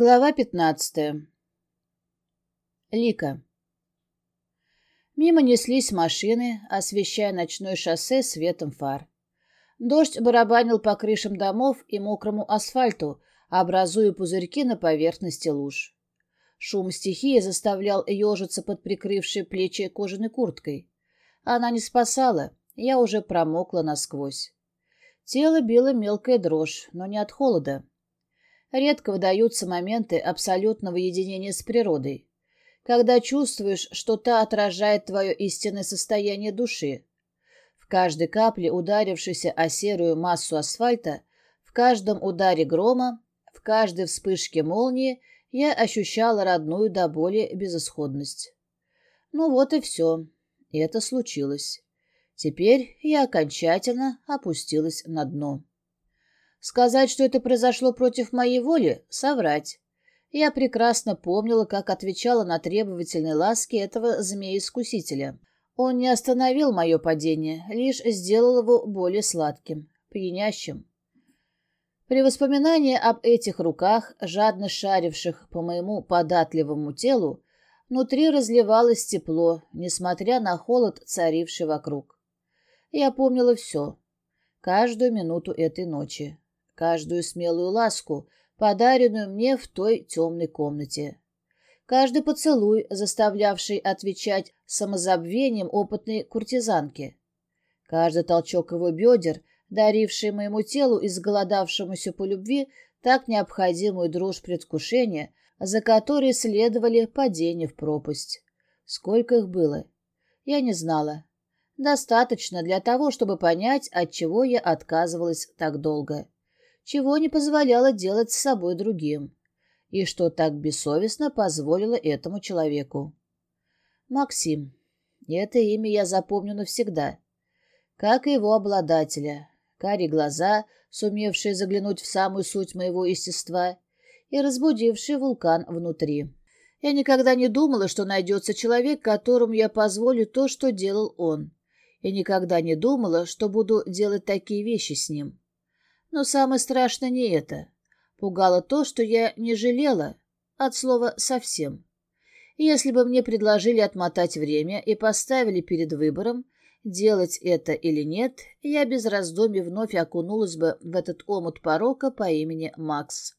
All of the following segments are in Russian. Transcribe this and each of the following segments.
Глава пятнадцатая. Лика. Мимо неслись машины, освещая ночное шоссе светом фар. Дождь барабанил по крышам домов и мокрому асфальту, образуя пузырьки на поверхности луж. Шум стихии заставлял ежиться под прикрывшей плечи кожаной курткой. Она не спасала, я уже промокла насквозь. Тело било мелкая дрожь, но не от холода. Редко выдаются моменты абсолютного единения с природой, когда чувствуешь, что та отражает твое истинное состояние души. В каждой капле, ударившейся о серую массу асфальта, в каждом ударе грома, в каждой вспышке молнии я ощущала родную до боли безысходность. Ну вот и все. Это случилось. Теперь я окончательно опустилась на дно. Сказать, что это произошло против моей воли, соврать. Я прекрасно помнила, как отвечала на требовательные ласки этого змея-искусителя. Он не остановил мое падение, лишь сделал его более сладким, пьянящим. При воспоминании об этих руках, жадно шаривших по моему податливому телу, внутри разливалось тепло, несмотря на холод, царивший вокруг. Я помнила все, каждую минуту этой ночи каждую смелую ласку, подаренную мне в той темной комнате. Каждый поцелуй, заставлявший отвечать самозабвением опытной куртизанки. Каждый толчок его бедер, даривший моему телу, изголодавшемуся по любви, так необходимую дрожь предвкушения, за которой следовали падения в пропасть. Сколько их было? Я не знала. Достаточно для того, чтобы понять, от чего я отказывалась так долго чего не позволяло делать с собой другим, и что так бессовестно позволило этому человеку. Максим. Это имя я запомню навсегда. Как и его обладателя. Кари глаза, сумевшие заглянуть в самую суть моего естества, и разбудивший вулкан внутри. Я никогда не думала, что найдется человек, которому я позволю то, что делал он. И никогда не думала, что буду делать такие вещи с ним. Но самое страшное не это. Пугало то, что я не жалела, от слова «совсем». Если бы мне предложили отмотать время и поставили перед выбором, делать это или нет, я без раздумий вновь окунулась бы в этот омут порока по имени Макс.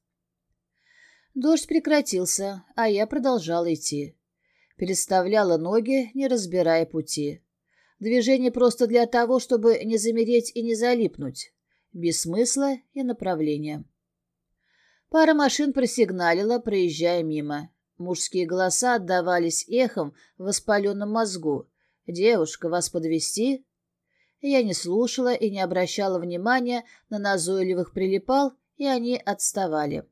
Дождь прекратился, а я продолжала идти. Переставляла ноги, не разбирая пути. Движение просто для того, чтобы не замереть и не залипнуть без смысла и направления. Пара машин просигналила, проезжая мимо. Мужские голоса отдавались эхом в воспаленном мозгу. «Девушка, вас подвести? Я не слушала и не обращала внимания на назойливых прилипал, и они отставали.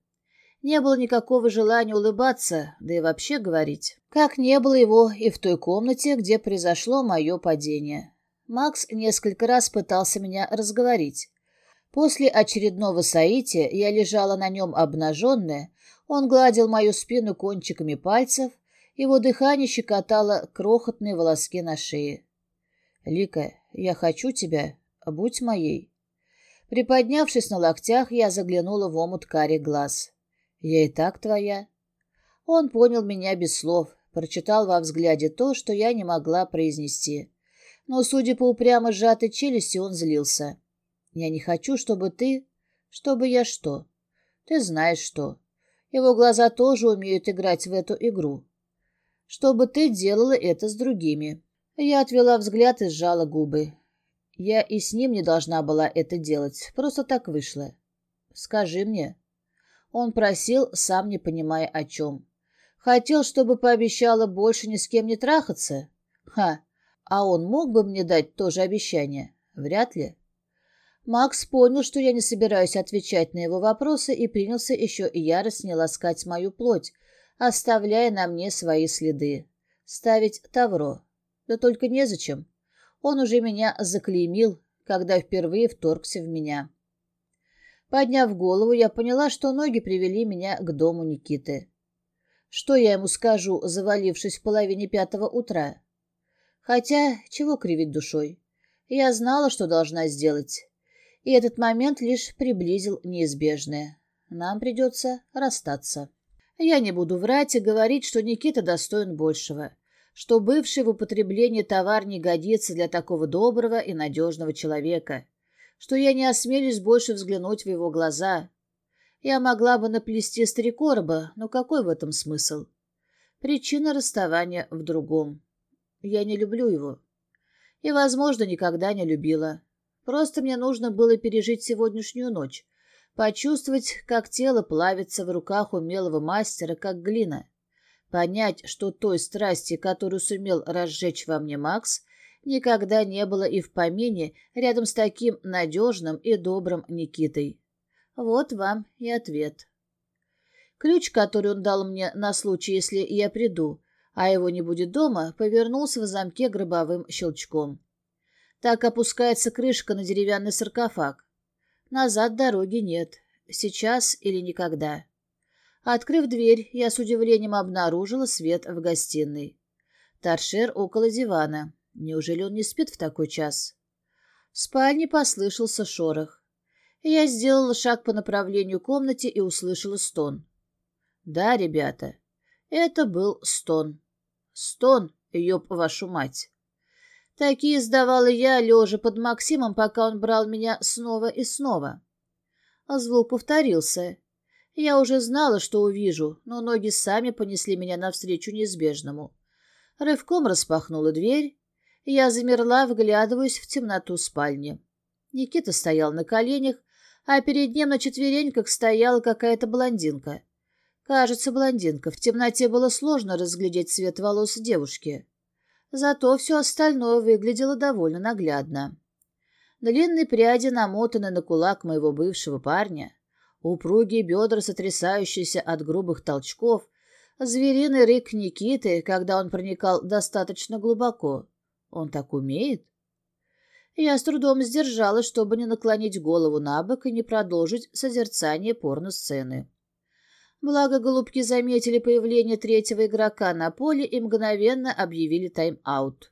Не было никакого желания улыбаться, да и вообще говорить. Как не было его и в той комнате, где произошло мое падение. Макс несколько раз пытался меня разговорить. После очередного соития я лежала на нем обнаженная, он гладил мою спину кончиками пальцев, его дыхание щекотало крохотные волоски на шее. «Лика, я хочу тебя, будь моей». Приподнявшись на локтях, я заглянула в омут карих глаз. «Я и так твоя». Он понял меня без слов, прочитал во взгляде то, что я не могла произнести. Но, судя по упрямо сжатой челюсти, он злился. Я не хочу, чтобы ты... Чтобы я что? Ты знаешь что. Его глаза тоже умеют играть в эту игру. Чтобы ты делала это с другими. Я отвела взгляд и сжала губы. Я и с ним не должна была это делать. Просто так вышло. Скажи мне. Он просил, сам не понимая о чем. Хотел, чтобы пообещала больше ни с кем не трахаться? Ха! А он мог бы мне дать то же обещание? Вряд ли. Макс понял, что я не собираюсь отвечать на его вопросы и принялся еще яростнее ласкать мою плоть, оставляя на мне свои следы. Ставить тавро. Да только незачем. Он уже меня заклеймил, когда впервые вторгся в меня. Подняв голову, я поняла, что ноги привели меня к дому Никиты. Что я ему скажу, завалившись в половине пятого утра? Хотя, чего кривить душой? Я знала, что должна сделать и этот момент лишь приблизил неизбежное. Нам придется расстаться. Я не буду врать и говорить, что Никита достоин большего, что бывший в употреблении товар не годится для такого доброго и надежного человека, что я не осмелюсь больше взглянуть в его глаза. Я могла бы наплести стрекорба, но какой в этом смысл? Причина расставания в другом. Я не люблю его. И, возможно, никогда не любила. Просто мне нужно было пережить сегодняшнюю ночь, почувствовать, как тело плавится в руках умелого мастера, как глина, понять, что той страсти, которую сумел разжечь во мне Макс, никогда не было и в помине рядом с таким надежным и добрым Никитой. Вот вам и ответ. Ключ, который он дал мне на случай, если я приду, а его не будет дома, повернулся в замке гробовым щелчком. Так опускается крышка на деревянный саркофаг. Назад дороги нет. Сейчас или никогда. Открыв дверь, я с удивлением обнаружила свет в гостиной. Торшер около дивана. Неужели он не спит в такой час? В спальне послышался шорох. Я сделала шаг по направлению комнате и услышала стон. Да, ребята, это был стон. Стон, ёб вашу мать. Такие сдавала я, лежа под Максимом, пока он брал меня снова и снова. А звук повторился. Я уже знала, что увижу, но ноги сами понесли меня навстречу неизбежному. Рывком распахнула дверь, я замерла, вглядываясь в темноту спальни. Никита стоял на коленях, а перед ним на четвереньках стояла какая-то блондинка. Кажется, блондинка. В темноте было сложно разглядеть цвет волос девушки. Зато все остальное выглядело довольно наглядно. Длинные пряди намотаны на кулак моего бывшего парня, упругие бедра, сотрясающиеся от грубых толчков, звериный рык Никиты, когда он проникал достаточно глубоко. Он так умеет? Я с трудом сдержалась, чтобы не наклонить голову на бок и не продолжить созерцание порно-сцены. Благо, голубки заметили появление третьего игрока на поле и мгновенно объявили тайм-аут.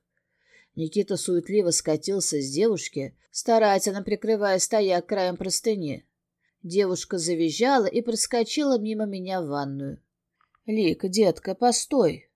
Никита суетливо скатился с девушки, старательно прикрывая стояк краем простыни. Девушка завизжала и проскочила мимо меня в ванную. — Лик, детка, постой.